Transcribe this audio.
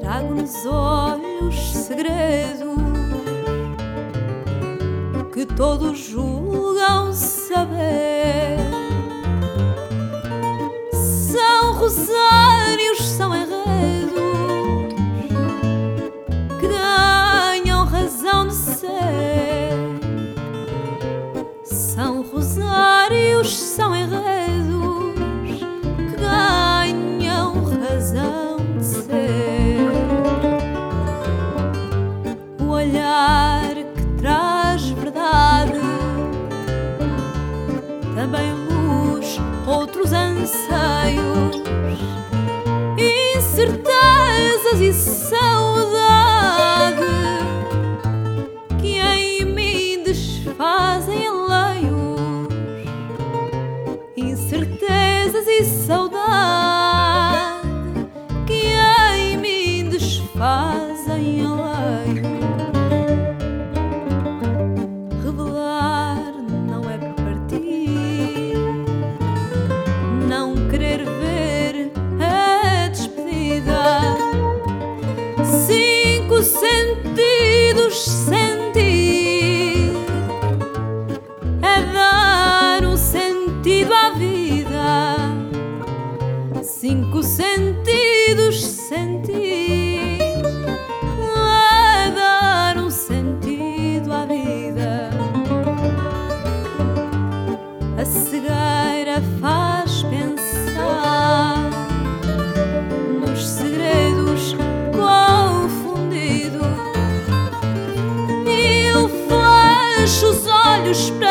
Trago nos olhos segredo que todos julgam saber. São rosários, são enredos que ganham razão de ser. São rosários, são enredos. Olhar que traz verdade, também luz, outros anseios, incertezas e saudade que em mim desfazem aleios, incertezas e saudade que em mim desfazem. Revelar os sentidos sentir é dar um sentido à vida, cinco sentidos sentir. olhos para